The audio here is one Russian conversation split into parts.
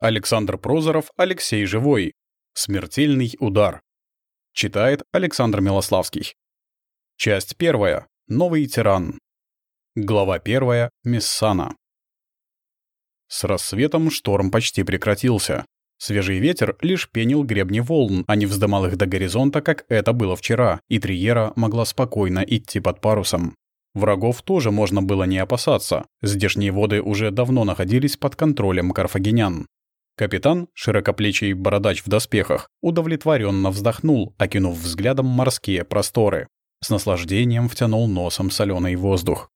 Александр Прозоров, Алексей Живой. Смертельный удар. Читает Александр Милославский. Часть первая. Новый тиран. Глава первая. Миссана. С рассветом шторм почти прекратился. Свежий ветер лишь пенил гребни волн, а не вздымал их до горизонта, как это было вчера, и Триера могла спокойно идти под парусом. Врагов тоже можно было не опасаться. Здешние воды уже давно находились под контролем карфагенян. Капитан, широкоплечий бородач в доспехах, удовлетворенно вздохнул, окинув взглядом морские просторы. С наслаждением втянул носом соленый воздух.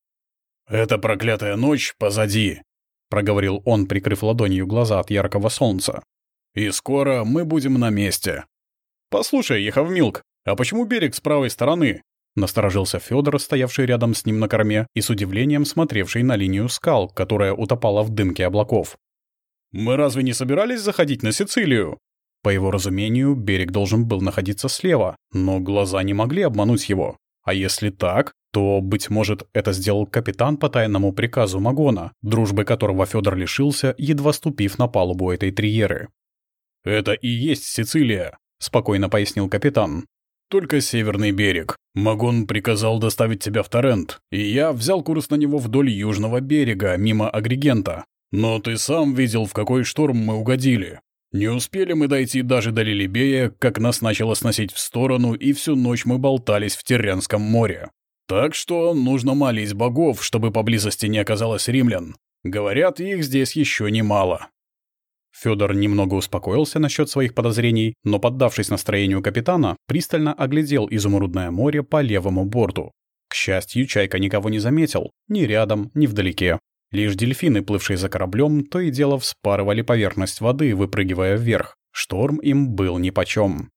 «Эта проклятая ночь позади», — проговорил он, прикрыв ладонью глаза от яркого солнца. «И скоро мы будем на месте». «Послушай, Ехавмилк, а почему берег с правой стороны?» Насторожился Федор, стоявший рядом с ним на корме и с удивлением смотревший на линию скал, которая утопала в дымке облаков. «Мы разве не собирались заходить на Сицилию?» По его разумению, берег должен был находиться слева, но глаза не могли обмануть его. А если так, то, быть может, это сделал капитан по тайному приказу Магона, дружбы которого Федор лишился, едва ступив на палубу этой триеры. «Это и есть Сицилия», — спокойно пояснил капитан. «Только северный берег. Магон приказал доставить тебя в Торрент, и я взял курс на него вдоль южного берега, мимо Агрегента. Но ты сам видел, в какой шторм мы угодили. Не успели мы дойти даже до Лилибея, как нас начало сносить в сторону, и всю ночь мы болтались в Терренском море. Так что нужно молить богов, чтобы поблизости не оказалось римлян. Говорят, их здесь еще немало. Федор немного успокоился насчет своих подозрений, но, поддавшись настроению капитана, пристально оглядел изумрудное море по левому борту. К счастью, Чайка никого не заметил, ни рядом, ни вдалеке. Лишь дельфины, плывшие за кораблем, то и дело вспарывали поверхность воды, выпрыгивая вверх. Шторм им был нипочем.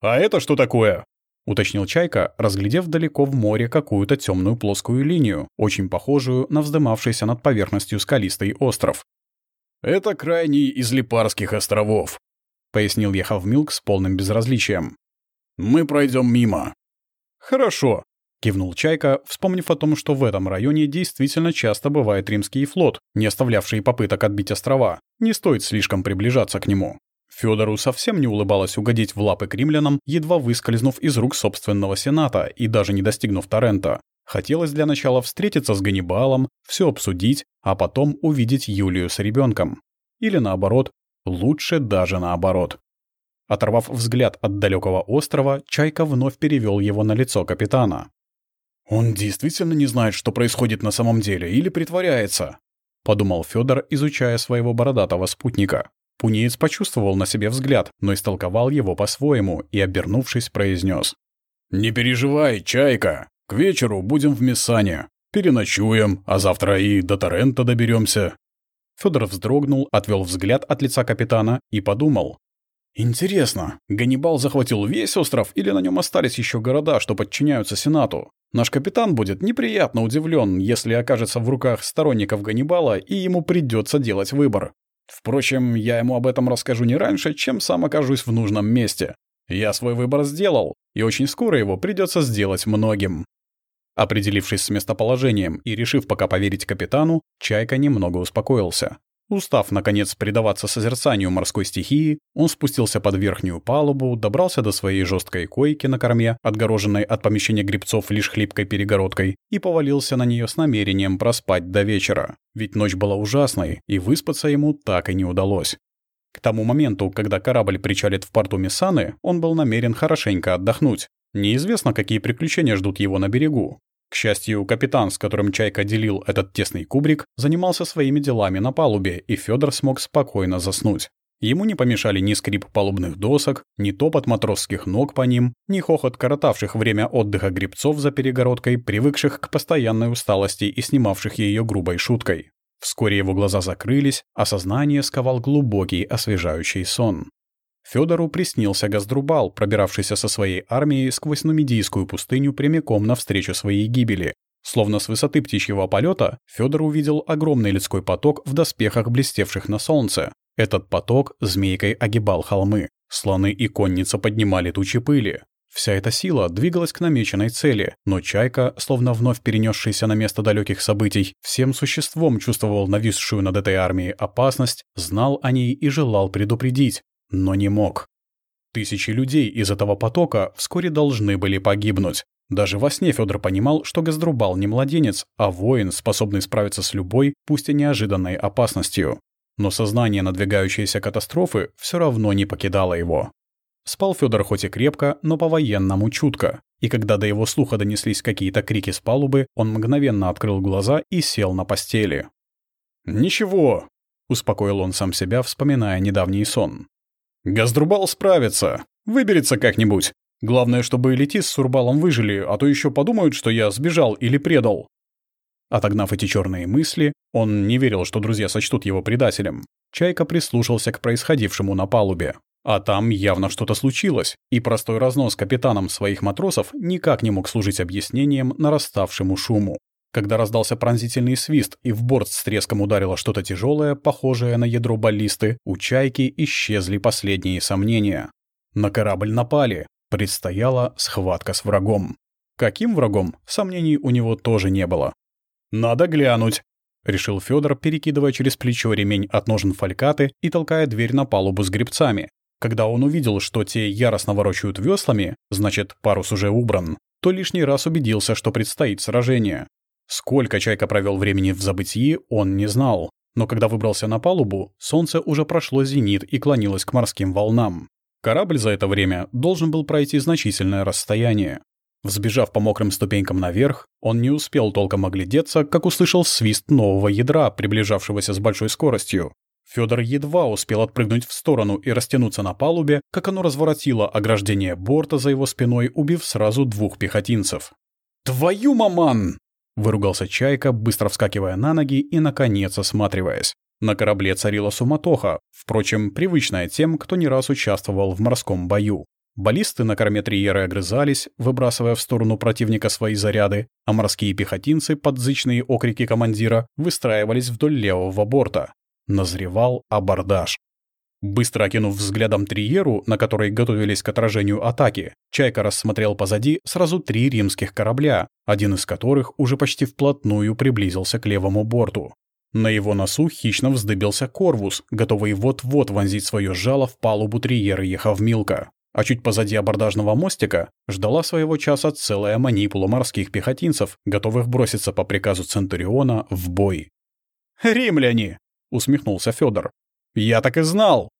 «А это что такое?» — уточнил Чайка, разглядев далеко в море какую-то темную плоскую линию, очень похожую на вздымавшийся над поверхностью скалистый остров. «Это крайний из Липарских островов», — пояснил Яхавмилк с полным безразличием. «Мы пройдем мимо». «Хорошо», — кивнул Чайка, вспомнив о том, что в этом районе действительно часто бывает римский флот, не оставлявший попыток отбить острова. Не стоит слишком приближаться к нему. Федору совсем не улыбалось угодить в лапы к римлянам, едва выскользнув из рук собственного сената и даже не достигнув Торрента. Хотелось для начала встретиться с Ганнибалом, все обсудить, а потом увидеть Юлию с ребенком. Или наоборот, лучше даже наоборот. Оторвав взгляд от далекого острова, Чайка вновь перевел его на лицо капитана. «Он действительно не знает, что происходит на самом деле, или притворяется?» — подумал Федор, изучая своего бородатого спутника. Пунеец почувствовал на себе взгляд, но истолковал его по-своему и, обернувшись, произнес: «Не переживай, Чайка. К вечеру будем в Мессане. Переночуем, а завтра и до Торрента доберемся. Федор вздрогнул, отвел взгляд от лица капитана и подумал. «Интересно, Ганнибал захватил весь остров или на нем остались еще города, что подчиняются Сенату? Наш капитан будет неприятно удивлен, если окажется в руках сторонников Ганнибала, и ему придется делать выбор. Впрочем, я ему об этом расскажу не раньше, чем сам окажусь в нужном месте. Я свой выбор сделал, и очень скоро его придется сделать многим. Определившись с местоположением и решив пока поверить капитану, Чайка немного успокоился. Устав, наконец, предаваться созерцанию морской стихии, он спустился под верхнюю палубу, добрался до своей жесткой койки на корме, отгороженной от помещения грибцов лишь хлипкой перегородкой, и повалился на нее с намерением проспать до вечера. Ведь ночь была ужасной, и выспаться ему так и не удалось. К тому моменту, когда корабль причалит в порту Мессаны, он был намерен хорошенько отдохнуть. Неизвестно, какие приключения ждут его на берегу. К счастью, капитан, с которым Чайка делил этот тесный кубрик, занимался своими делами на палубе, и Федор смог спокойно заснуть. Ему не помешали ни скрип палубных досок, ни топот матросских ног по ним, ни хохот коротавших время отдыха грибцов за перегородкой, привыкших к постоянной усталости и снимавших ее грубой шуткой. Вскоре его глаза закрылись, а сознание сковал глубокий освежающий сон. Федору приснился Газдрубал, пробиравшийся со своей армией сквозь Нумидийскую пустыню прямиком навстречу своей гибели. Словно с высоты птичьего полета, Федор увидел огромный людской поток в доспехах, блестевших на солнце. Этот поток змейкой огибал холмы. Слоны и конница поднимали тучи пыли. Вся эта сила двигалась к намеченной цели, но Чайка, словно вновь перенесшийся на место далеких событий, всем существом чувствовал нависшую над этой армией опасность, знал о ней и желал предупредить, но не мог. Тысячи людей из этого потока вскоре должны были погибнуть. Даже во сне Федор понимал, что Газдрубал не младенец, а воин, способный справиться с любой, пусть и неожиданной опасностью. Но сознание надвигающейся катастрофы все равно не покидало его. Спал Федор хоть и крепко, но по-военному чутко. И когда до его слуха донеслись какие-то крики с палубы, он мгновенно открыл глаза и сел на постели. «Ничего», — успокоил он сам себя, вспоминая недавний сон. «Газдрубал справится, выберется как-нибудь. Главное, чтобы Летис с Сурбалом выжили, а то еще подумают, что я сбежал или предал». Отогнав эти черные мысли, он не верил, что друзья сочтут его предателем. Чайка прислушался к происходившему на палубе. А там явно что-то случилось, и простой разнос капитаном своих матросов никак не мог служить объяснением нараставшему шуму. Когда раздался пронзительный свист и в борт с треском ударило что-то тяжелое, похожее на ядро баллисты, у «Чайки» исчезли последние сомнения. На корабль напали, предстояла схватка с врагом. Каким врагом, сомнений у него тоже не было. «Надо глянуть», — решил Федор, перекидывая через плечо ремень от ножен фалькаты и толкая дверь на палубу с гребцами. Когда он увидел, что те яростно ворочают веслами, значит, парус уже убран, то лишний раз убедился, что предстоит сражение. Сколько Чайка провел времени в забытии, он не знал. Но когда выбрался на палубу, солнце уже прошло зенит и клонилось к морским волнам. Корабль за это время должен был пройти значительное расстояние. Взбежав по мокрым ступенькам наверх, он не успел толком оглядеться, как услышал свист нового ядра, приближавшегося с большой скоростью. Федор едва успел отпрыгнуть в сторону и растянуться на палубе, как оно разворотило ограждение борта за его спиной, убив сразу двух пехотинцев. «Твою маман!» Выругался Чайка, быстро вскакивая на ноги и, наконец, осматриваясь. На корабле царила суматоха, впрочем, привычная тем, кто не раз участвовал в морском бою. Баллисты на корме Триеры огрызались, выбрасывая в сторону противника свои заряды, а морские пехотинцы под зычные окрики командира выстраивались вдоль левого борта. Назревал абордаж. Быстро окинув взглядом Триеру, на которой готовились к отражению атаки, Чайка рассмотрел позади сразу три римских корабля, один из которых уже почти вплотную приблизился к левому борту. На его носу хищно вздыбился Корвус, готовый вот-вот вонзить свое жало в палубу Триеры Ехавмилка. А чуть позади абордажного мостика ждала своего часа целая манипула морских пехотинцев, готовых броситься по приказу Центуриона в бой. «Римляне!» — усмехнулся Федор. «Я так и знал!»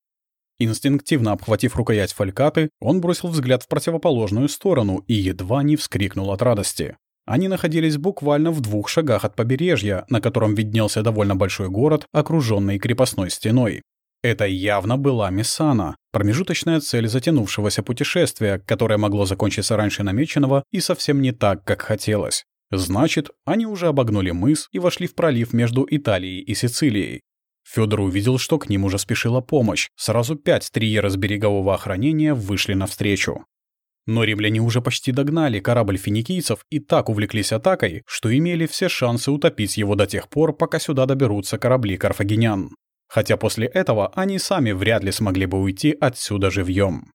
Инстинктивно обхватив рукоять фалькаты, он бросил взгляд в противоположную сторону и едва не вскрикнул от радости. Они находились буквально в двух шагах от побережья, на котором виднелся довольно большой город, окруженный крепостной стеной. Это явно была Мессана, промежуточная цель затянувшегося путешествия, которое могло закончиться раньше намеченного и совсем не так, как хотелось. Значит, они уже обогнули мыс и вошли в пролив между Италией и Сицилией. Федор увидел, что к ним уже спешила помощь. Сразу пять триера с берегового охранения вышли навстречу. Но римляне уже почти догнали корабль финикийцев и так увлеклись атакой, что имели все шансы утопить его до тех пор, пока сюда доберутся корабли карфагенян. Хотя после этого они сами вряд ли смогли бы уйти отсюда живьем.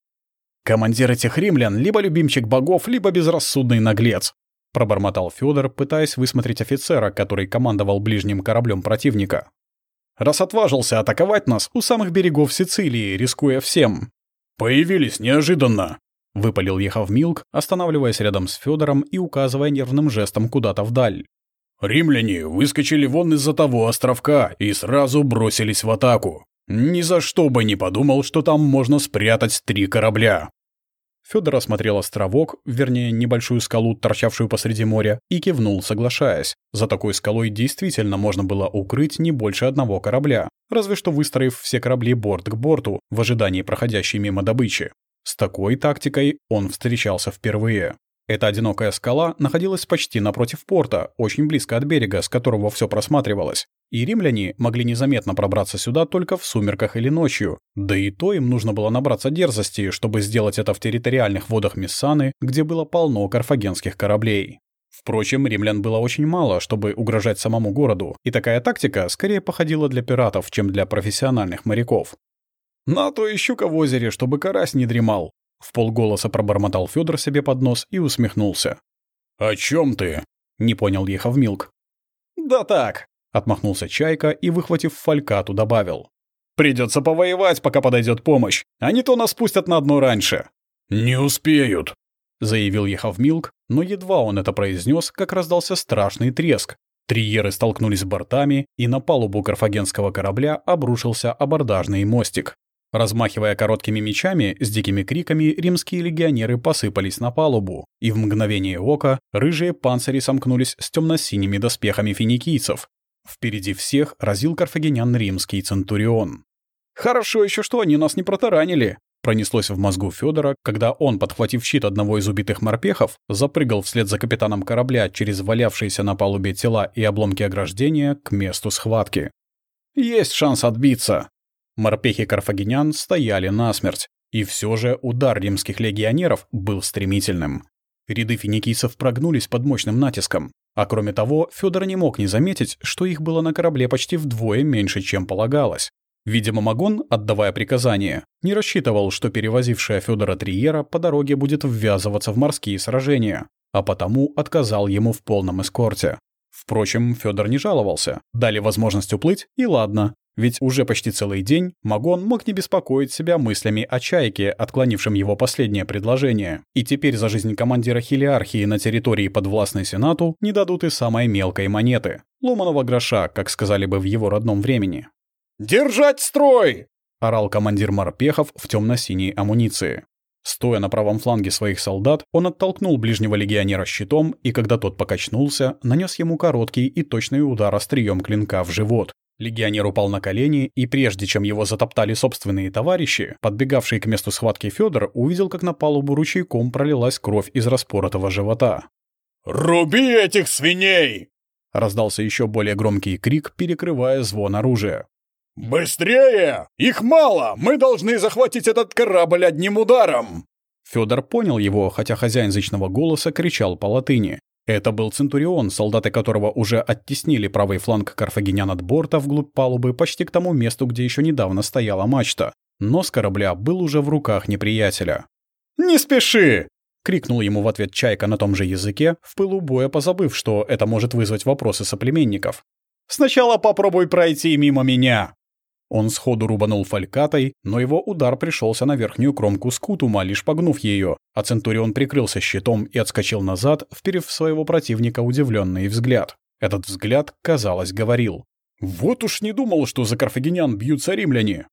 «Командир этих римлян либо любимчик богов, либо безрассудный наглец», пробормотал Федор, пытаясь высмотреть офицера, который командовал ближним кораблем противника раз отважился атаковать нас у самых берегов Сицилии, рискуя всем. «Появились неожиданно», — выпалил Ехавмилк, останавливаясь рядом с Федором и указывая нервным жестом куда-то вдаль. «Римляне выскочили вон из-за того островка и сразу бросились в атаку. Ни за что бы не подумал, что там можно спрятать три корабля. Федор осмотрел островок, вернее, небольшую скалу, торчавшую посреди моря, и кивнул, соглашаясь. За такой скалой действительно можно было укрыть не больше одного корабля, разве что выстроив все корабли борт к борту в ожидании проходящей мимо добычи. С такой тактикой он встречался впервые. Эта одинокая скала находилась почти напротив порта, очень близко от берега, с которого все просматривалось. И римляне могли незаметно пробраться сюда только в сумерках или ночью. Да и то им нужно было набраться дерзости, чтобы сделать это в территориальных водах Мессаны, где было полно карфагенских кораблей. Впрочем, римлян было очень мало, чтобы угрожать самому городу, и такая тактика скорее походила для пиратов, чем для профессиональных моряков. «На то и щука в озере, чтобы карась не дремал», В полголоса пробормотал Федор себе под нос и усмехнулся. «О чем ты?» — не понял Ехавмилк. «Да так», — отмахнулся Чайка и, выхватив фалькату, добавил. «Придется повоевать, пока подойдет помощь, а не то нас пустят на дно раньше». «Не успеют», — заявил Ехавмилк, но едва он это произнес, как раздался страшный треск. Триеры столкнулись бортами, и на палубу карфагенского корабля обрушился абордажный мостик. Размахивая короткими мечами, с дикими криками римские легионеры посыпались на палубу, и в мгновение ока рыжие панцири сомкнулись с темно-синими доспехами финикийцев. Впереди всех разил карфагенян римский центурион. «Хорошо еще, что они нас не протаранили», пронеслось в мозгу Федора, когда он, подхватив щит одного из убитых морпехов, запрыгал вслед за капитаном корабля через валявшиеся на палубе тела и обломки ограждения к месту схватки. «Есть шанс отбиться», Морпехи карфагенян стояли насмерть, и все же удар римских легионеров был стремительным. Ряды финикийцев прогнулись под мощным натиском, а кроме того, Федор не мог не заметить, что их было на корабле почти вдвое меньше, чем полагалось. Видимо, Магон, отдавая приказание, не рассчитывал, что перевозившая Федора Триера по дороге будет ввязываться в морские сражения, а потому отказал ему в полном эскорте. Впрочем, Федор не жаловался. Дали возможность уплыть, и ладно. Ведь уже почти целый день Магон мог не беспокоить себя мыслями о Чайке, отклонившем его последнее предложение. И теперь за жизнь командира Хелиархии на территории подвластной Сенату не дадут и самой мелкой монеты. Ломаного гроша, как сказали бы в его родном времени. «Держать строй!» — орал командир морпехов в темно-синей амуниции. Стоя на правом фланге своих солдат, он оттолкнул ближнего легионера щитом и, когда тот покачнулся, нанес ему короткий и точный удар острием клинка в живот. Легионер упал на колени, и прежде чем его затоптали собственные товарищи, подбегавший к месту схватки Федор увидел, как на палубу ручейком пролилась кровь из распоротого живота. «Руби этих свиней!» Раздался еще более громкий крик, перекрывая звон оружия. «Быстрее! Их мало! Мы должны захватить этот корабль одним ударом!» Федор понял его, хотя хозяин зычного голоса кричал по латыни. Это был Центурион, солдаты которого уже оттеснили правый фланг карфагенян от борта вглубь палубы почти к тому месту, где еще недавно стояла мачта. Но с корабля был уже в руках неприятеля. «Не спеши!» — крикнул ему в ответ Чайка на том же языке, в пылу боя позабыв, что это может вызвать вопросы соплеменников. «Сначала попробуй пройти мимо меня!» Он сходу рубанул фалькатой, но его удар пришелся на верхнюю кромку скутума, лишь погнув ее, а Центурион прикрылся щитом и отскочил назад, вперев своего противника удивленный взгляд. Этот взгляд, казалось, говорил. «Вот уж не думал, что за карфагенян бьются римляне!»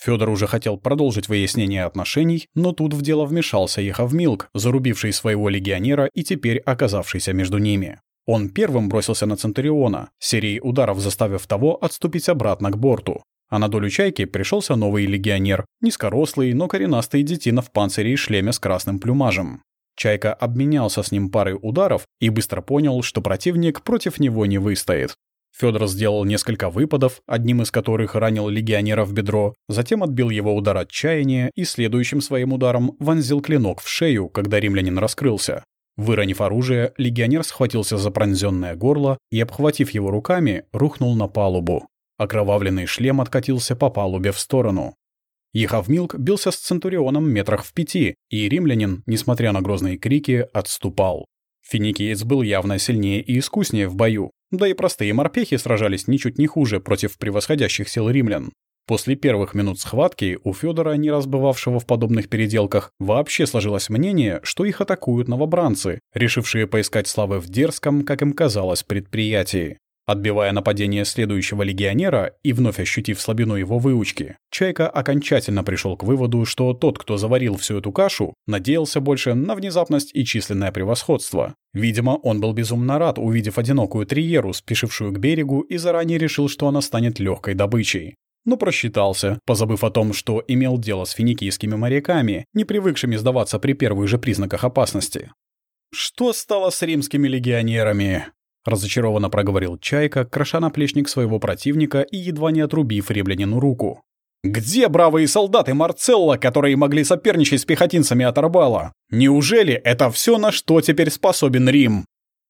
Федор уже хотел продолжить выяснение отношений, но тут в дело вмешался Ехавмилк, зарубивший своего легионера и теперь оказавшийся между ними. Он первым бросился на Центуриона, серией ударов заставив того отступить обратно к борту. А на долю чайки пришелся новый легионер, низкорослый, но коренастый детина в панцире и шлеме с красным плюмажем. Чайка обменялся с ним парой ударов и быстро понял, что противник против него не выстоит. Федор сделал несколько выпадов, одним из которых ранил легионера в бедро, затем отбил его удар отчаяния и следующим своим ударом вонзил клинок в шею, когда римлянин раскрылся. Выронив оружие, легионер схватился за пронзенное горло и, обхватив его руками, рухнул на палубу. Окровавленный шлем откатился по палубе в сторону. Ехавмилк бился с Центурионом метрах в пяти, и римлянин, несмотря на грозные крики, отступал. Финикиец был явно сильнее и искуснее в бою, да и простые морпехи сражались ничуть не хуже против превосходящих сил римлян. После первых минут схватки у Федора, не раз бывавшего в подобных переделках, вообще сложилось мнение, что их атакуют новобранцы, решившие поискать славы в дерзком, как им казалось, предприятии. Отбивая нападение следующего легионера и вновь ощутив слабину его выучки, Чайка окончательно пришел к выводу, что тот, кто заварил всю эту кашу, надеялся больше на внезапность и численное превосходство. Видимо, он был безумно рад, увидев одинокую триеру, спешившую к берегу, и заранее решил, что она станет легкой добычей. Но просчитался, позабыв о том, что имел дело с финикийскими моряками, не привыкшими сдаваться при первых же признаках опасности. Что стало с римскими легионерами? Разочарованно проговорил Чайка, кроша наплечник своего противника и едва не отрубив римлянину руку. «Где бравые солдаты Марцелла, которые могли соперничать с пехотинцами от? Неужели это все, на что теперь способен Рим?»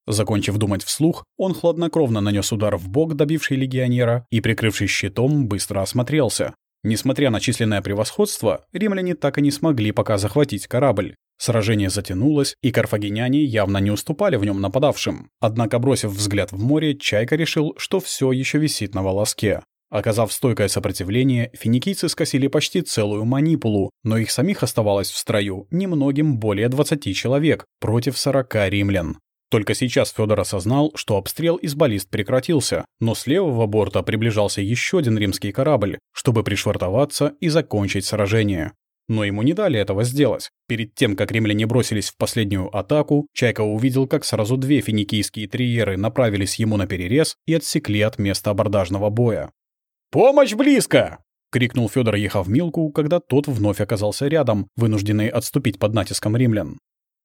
Закончив думать вслух, он хладнокровно нанес удар в бок, добивший легионера, и, прикрывшись щитом, быстро осмотрелся. Несмотря на численное превосходство, римляне так и не смогли пока захватить корабль. Сражение затянулось, и карфагеняне явно не уступали в нем нападавшим. Однако, бросив взгляд в море, Чайка решил, что все еще висит на волоске. Оказав стойкое сопротивление, финикийцы скосили почти целую манипулу, но их самих оставалось в строю немногим более 20 человек против 40 римлян. Только сейчас Федор осознал, что обстрел из баллист прекратился, но с левого борта приближался еще один римский корабль, чтобы пришвартоваться и закончить сражение. Но ему не дали этого сделать. Перед тем, как римляне бросились в последнюю атаку, Чайка увидел, как сразу две финикийские триеры направились ему на перерез и отсекли от места абордажного боя. «Помощь близко!» — крикнул Федор Ехавмилку, когда тот вновь оказался рядом, вынужденный отступить под натиском римлян.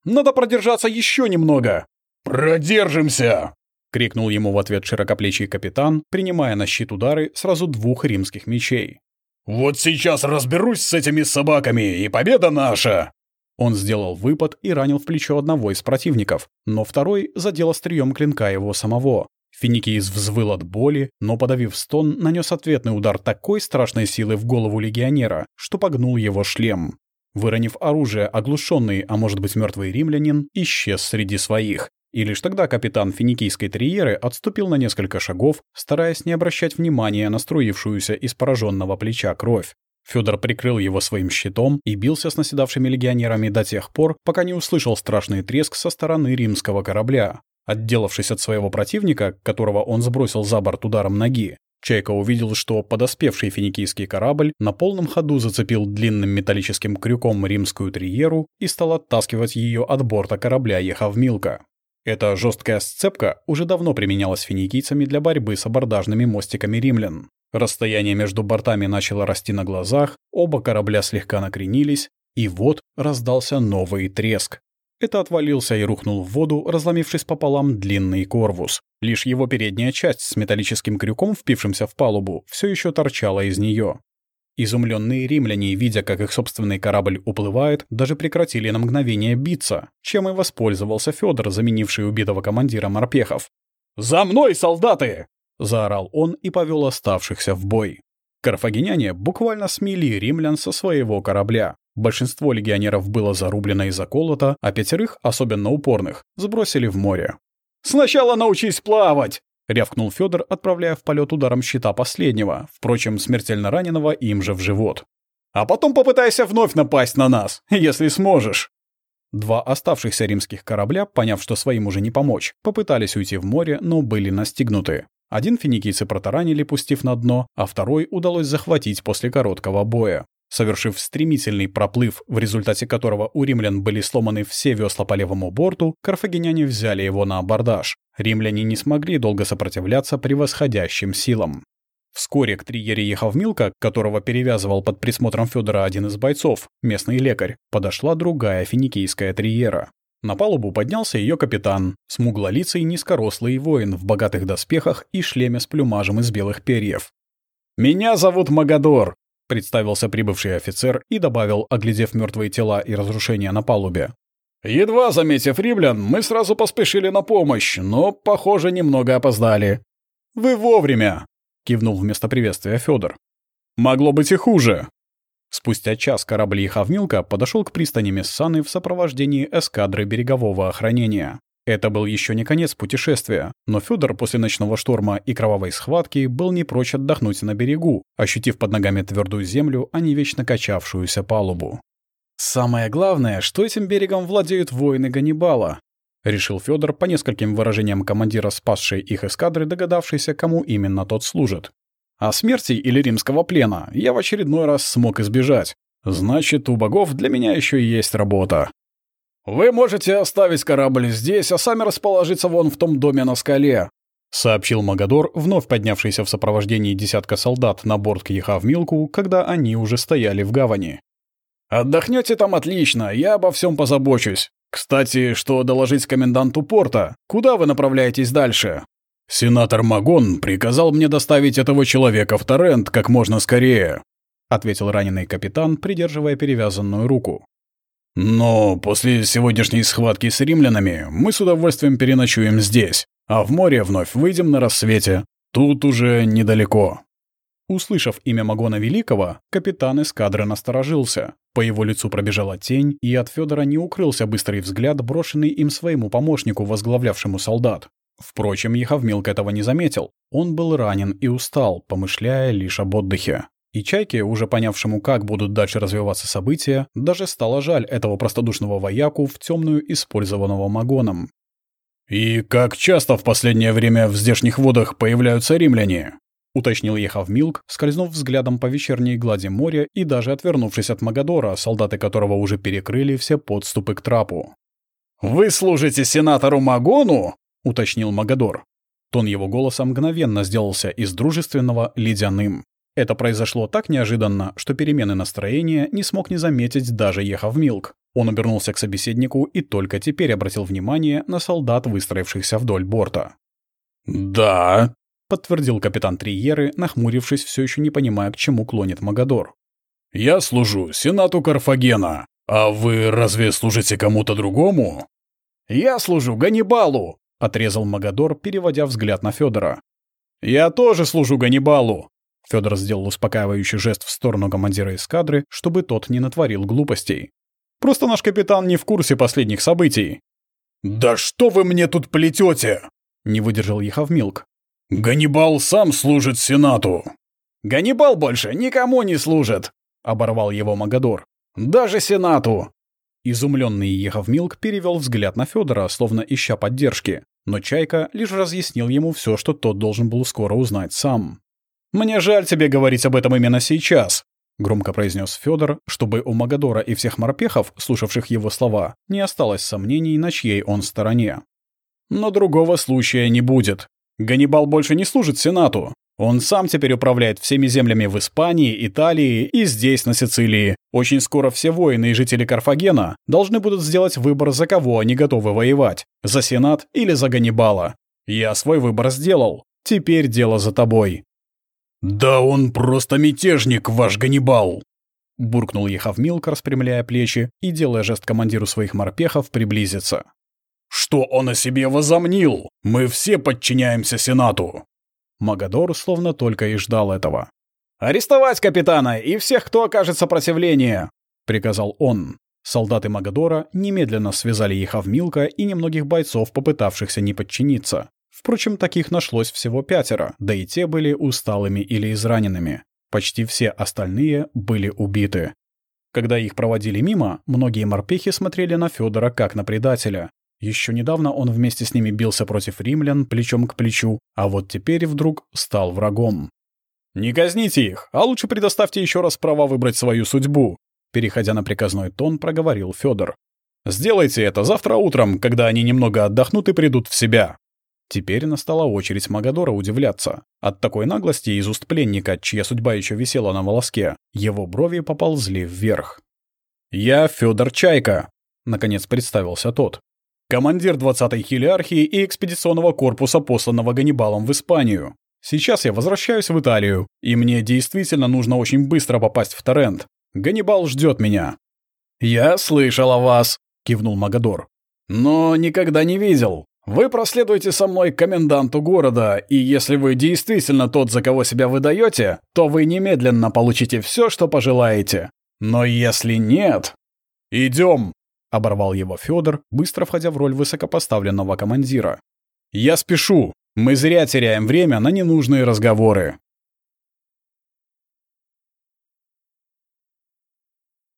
«Надо продержаться еще немного!» «Продержимся!» — крикнул ему в ответ широкоплечий капитан, принимая на щит удары сразу двух римских мечей. «Вот сейчас разберусь с этими собаками, и победа наша!» Он сделал выпад и ранил в плечо одного из противников, но второй задел острием клинка его самого. Финикиис взвыл от боли, но, подавив стон, нанес ответный удар такой страшной силы в голову легионера, что погнул его шлем. Выронив оружие, оглушенный, а может быть мертвый римлянин, исчез среди своих. И лишь тогда капитан финикийской триеры отступил на несколько шагов, стараясь не обращать внимания на струившуюся из пораженного плеча кровь. Федор прикрыл его своим щитом и бился с наседавшими легионерами до тех пор, пока не услышал страшный треск со стороны римского корабля. Отделавшись от своего противника, которого он сбросил за борт ударом ноги, Чайка увидел, что подоспевший финикийский корабль на полном ходу зацепил длинным металлическим крюком римскую триеру и стал оттаскивать ее от борта корабля Ехавмилка. Эта жесткая сцепка уже давно применялась финикийцами для борьбы с абордажными мостиками римлян. Расстояние между бортами начало расти на глазах, оба корабля слегка накренились, и вот раздался новый треск. Это отвалился и рухнул в воду, разломившись пополам длинный корвус. Лишь его передняя часть с металлическим крюком, впившимся в палубу, все еще торчала из нее. Изумленные римляне, видя, как их собственный корабль уплывает, даже прекратили на мгновение биться, чем и воспользовался Федор, заменивший убитого командира морпехов. «За мной, солдаты!» — заорал он и повел оставшихся в бой. Карфагеняне буквально смели римлян со своего корабля. Большинство легионеров было зарублено и заколото, а пятерых, особенно упорных, сбросили в море. «Сначала научись плавать!» — рявкнул Федор, отправляя в полет ударом щита последнего, впрочем, смертельно раненого им же в живот. «А потом попытайся вновь напасть на нас, если сможешь!» Два оставшихся римских корабля, поняв, что своим уже не помочь, попытались уйти в море, но были настигнуты. Один финикийцы протаранили, пустив на дно, а второй удалось захватить после короткого боя. Совершив стремительный проплыв, в результате которого у римлян были сломаны все весла по левому борту, карфагеняне взяли его на абордаж. Римляне не смогли долго сопротивляться превосходящим силам. Вскоре к триере Ехавмилка, которого перевязывал под присмотром Федора один из бойцов, местный лекарь, подошла другая финикийская триера. На палубу поднялся ее капитан, смуглолицый низкорослый воин в богатых доспехах и шлеме с плюмажем из белых перьев. «Меня зовут Магадор», — представился прибывший офицер и добавил, оглядев мертвые тела и разрушения на палубе. Едва заметив римлян, мы сразу поспешили на помощь, но, похоже, немного опоздали. «Вы вовремя!» — кивнул вместо приветствия Федор. «Могло быть и хуже!» Спустя час корабль Хавмилка подошел к пристани Мессаны в сопровождении эскадры берегового охранения. Это был еще не конец путешествия, но Федор после ночного шторма и кровавой схватки был не прочь отдохнуть на берегу, ощутив под ногами твердую землю, а не вечно качавшуюся палубу. Самое главное, что этим берегом владеют воины Ганнибала, решил Федор по нескольким выражениям командира спасшей их эскадры, догадавшийся, кому именно тот служит. А смерти или римского плена я в очередной раз смог избежать. Значит, у богов для меня еще есть работа. «Вы можете оставить корабль здесь, а сами расположиться вон в том доме на скале», — сообщил Магадор, вновь поднявшийся в сопровождении десятка солдат на борт Кьяха в Милку, когда они уже стояли в гавани. Отдохнете там отлично, я обо всем позабочусь. Кстати, что доложить коменданту порта? Куда вы направляетесь дальше? Сенатор Магон приказал мне доставить этого человека в Торрент как можно скорее, ответил раненый капитан, придерживая перевязанную руку. Но после сегодняшней схватки с римлянами мы с удовольствием переночуем здесь, а в море вновь выйдем на рассвете. Тут уже недалеко. Услышав имя Магона Великого, капитан эскадры насторожился. По его лицу пробежала тень, и от Федора не укрылся быстрый взгляд, брошенный им своему помощнику, возглавлявшему солдат. Впрочем, Ехавмилк этого не заметил. Он был ранен и устал, помышляя лишь об отдыхе. И Чайке, уже понявшему, как будут дальше развиваться события, даже стало жаль этого простодушного вояку в темную использованного Магоном. «И как часто в последнее время в здешних водах появляются римляне?» — уточнил Ехавмилк, скользнув взглядом по вечерней глади моря и даже отвернувшись от Магадора, солдаты которого уже перекрыли все подступы к трапу. «Вы служите сенатору Магону?» — уточнил Магадор. Тон его голоса мгновенно сделался из дружественного ледяным. Это произошло так неожиданно, что перемены настроения не смог не заметить даже ехав Милк. Он обернулся к собеседнику и только теперь обратил внимание на солдат, выстроившихся вдоль борта. «Да», — подтвердил капитан Триеры, нахмурившись, все еще не понимая, к чему клонит Магадор. «Я служу Сенату Карфагена. А вы разве служите кому-то другому?» «Я служу Ганнибалу», — отрезал Магадор, переводя взгляд на Федора. «Я тоже служу Ганнибалу. Федор сделал успокаивающий жест в сторону командира эскадры, чтобы тот не натворил глупостей. «Просто наш капитан не в курсе последних событий». «Да что вы мне тут плетете?» — не выдержал Ехавмилк. «Ганнибал сам служит Сенату». «Ганнибал больше никому не служит», — оборвал его Магадор. «Даже Сенату». Изумленный Ехавмилк перевел взгляд на Федора, словно ища поддержки, но Чайка лишь разъяснил ему все, что тот должен был скоро узнать сам. «Мне жаль тебе говорить об этом именно сейчас», — громко произнес Федор, чтобы у Магадора и всех морпехов, слушавших его слова, не осталось сомнений, на чьей он стороне. «Но другого случая не будет. Ганнибал больше не служит Сенату. Он сам теперь управляет всеми землями в Испании, Италии и здесь, на Сицилии. Очень скоро все воины и жители Карфагена должны будут сделать выбор, за кого они готовы воевать. За Сенат или за Ганнибала. Я свой выбор сделал. Теперь дело за тобой. «Да он просто мятежник, ваш Ганнибал!» Буркнул Ехавмилка, распрямляя плечи и делая жест командиру своих морпехов приблизиться. «Что он о себе возомнил? Мы все подчиняемся Сенату!» Магадор словно только и ждал этого. «Арестовать капитана и всех, кто окажет сопротивление!» — приказал он. Солдаты Магадора немедленно связали Ехавмилка и немногих бойцов, попытавшихся не подчиниться. Впрочем, таких нашлось всего пятеро, да и те были усталыми или израненными. Почти все остальные были убиты. Когда их проводили мимо, многие морпехи смотрели на Федора как на предателя. Еще недавно он вместе с ними бился против римлян плечом к плечу, а вот теперь вдруг стал врагом. «Не казните их, а лучше предоставьте еще раз право выбрать свою судьбу», переходя на приказной тон, проговорил Федор. «Сделайте это завтра утром, когда они немного отдохнут и придут в себя. Теперь настала очередь Магадора удивляться. От такой наглости из уст пленника, чья судьба еще висела на волоске, его брови поползли вверх. «Я Федор Чайка», — наконец представился тот. «Командир 20-й хилиархии и экспедиционного корпуса, посланного Ганнибалом в Испанию. Сейчас я возвращаюсь в Италию, и мне действительно нужно очень быстро попасть в Торрент. Ганнибал ждет меня». «Я слышал о вас», — кивнул Магадор. «Но никогда не видел. Вы проследуете со мной к коменданту города, и если вы действительно тот, за кого себя выдаете, то вы немедленно получите все, что пожелаете. Но если нет... Идем, оборвал его Федор, быстро входя в роль высокопоставленного командира. Я спешу. Мы зря теряем время на ненужные разговоры.